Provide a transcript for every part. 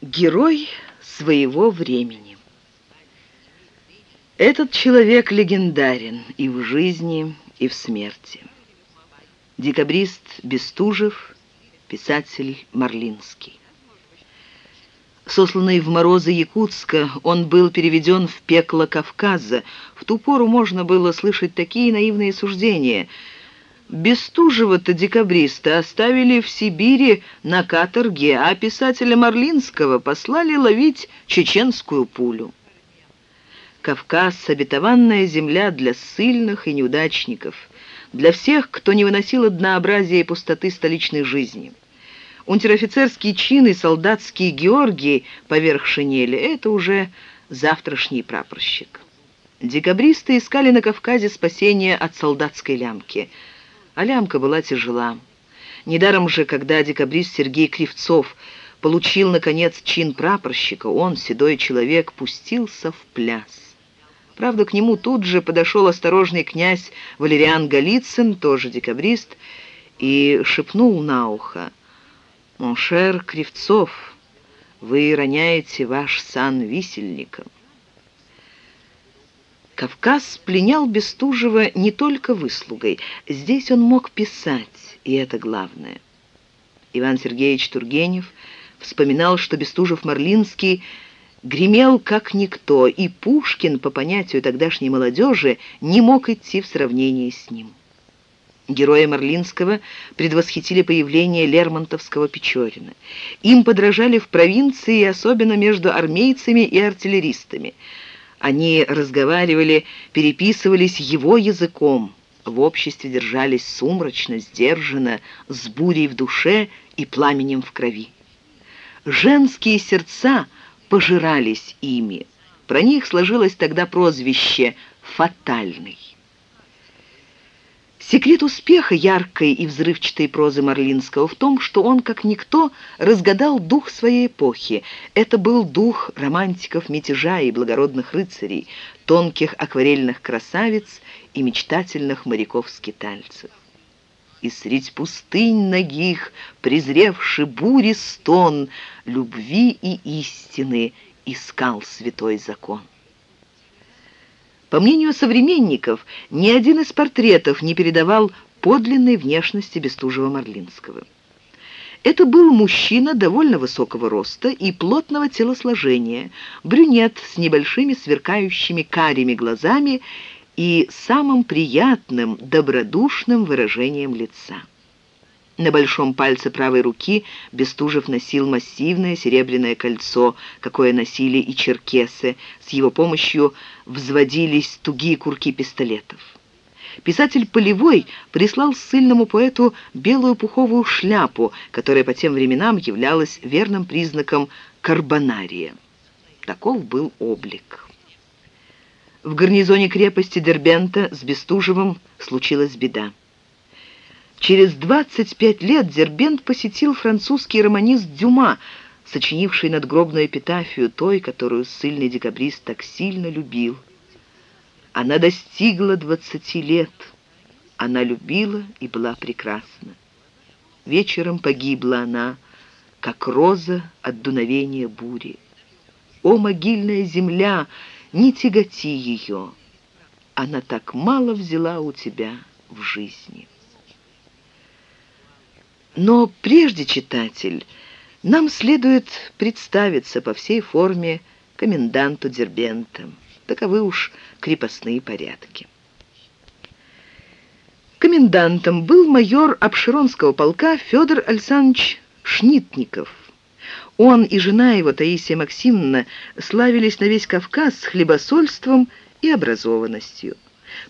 Герой своего времени. Этот человек легендарен и в жизни, и в смерти. Декабрист Бестужев, писатель Марлинский. Сосланный в морозы Якутска, он был переведен в пекло Кавказа. В ту пору можно было слышать такие наивные суждения – Бестужева-то декабриста оставили в Сибири на каторге, а писателя Марлинского послали ловить чеченскую пулю. Кавказ — обетованная земля для ссыльных и неудачников, для всех, кто не выносил однообразия и пустоты столичной жизни. Унтер-офицерский чин и солдатский Георгий поверх шинели — это уже завтрашний прапорщик. Декабристы искали на Кавказе спасения от солдатской лямки — а лямка была тяжела. Недаром же, когда декабрист Сергей Кривцов получил, наконец, чин прапорщика, он, седой человек, пустился в пляс. Правда, к нему тут же подошел осторожный князь Валериан Голицын, тоже декабрист, и шепнул на ухо, «Mon cher Кривцов, вы роняете ваш сан висельника». Кавказ пленял Бестужева не только выслугой. Здесь он мог писать, и это главное. Иван Сергеевич Тургенев вспоминал, что Бестужев-Марлинский гремел как никто, и Пушкин, по понятию тогдашней молодежи, не мог идти в сравнении с ним. Герои Марлинского предвосхитили появление Лермонтовского Печорина. Им подражали в провинции, особенно между армейцами и артиллеристами – они разговаривали, переписывались его языком, в обществе держались сумрачно, сдержанно, с бурей в душе и пламенем в крови. Женские сердца пожирались ими. Про них сложилось тогда прозвище «фатальный». Секрет успеха яркой и взрывчатой прозы Марлинского в том, что он, как никто, разгадал дух своей эпохи. Это был дух романтиков мятежа и благородных рыцарей, тонких акварельных красавиц и мечтательных моряков-скитальцев. И средь пустынь ногих, презревши бури стон, любви и истины искал святой закон. По мнению современников, ни один из портретов не передавал подлинной внешности Бестужева-Марлинского. Это был мужчина довольно высокого роста и плотного телосложения, брюнет с небольшими сверкающими карими глазами и самым приятным, добродушным выражением лица. На большом пальце правой руки Бестужев носил массивное серебряное кольцо, какое носили и черкесы. С его помощью взводились тугие курки пистолетов. Писатель Полевой прислал ссыльному поэту белую пуховую шляпу, которая по тем временам являлась верным признаком карбонария. Таков был облик. В гарнизоне крепости Дербента с Бестужевым случилась беда. Через 25 лет Дербент посетил французский романист Дюма, сочинивший надгробную эпитафию той, которую ссыльный декабрист так сильно любил. Она достигла 20 лет. Она любила и была прекрасна. Вечером погибла она, как роза от дуновения бури. О, могильная земля, не тяготи ее! Она так мало взяла у тебя в жизни. Но прежде, читатель, нам следует представиться по всей форме коменданту Дербента. Таковы уж крепостные порядки. Комендантом был майор Обширонского полка Федор Александрович Шнитников. Он и жена его, Таисия Максимовна, славились на весь Кавказ хлебосольством и образованностью.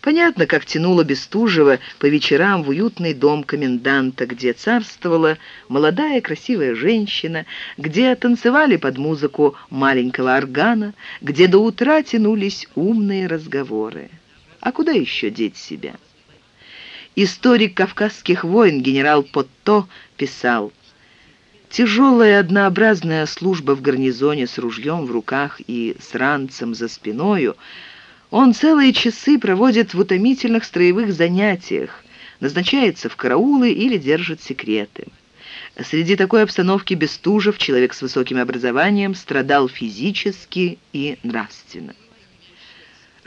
Понятно, как тянуло Бестужева по вечерам в уютный дом коменданта, где царствовала молодая красивая женщина, где танцевали под музыку маленького органа, где до утра тянулись умные разговоры. А куда еще деть себя? Историк кавказских войн генерал Потто писал, Тяжелая однообразная служба в гарнизоне с ружьем в руках и с ранцем за спиною — он целые часы проводит в утомительных строевых занятиях, назначается в караулы или держит секреты. Среди такой обстановки Бестужев, человек с высоким образованием, страдал физически и нравственно.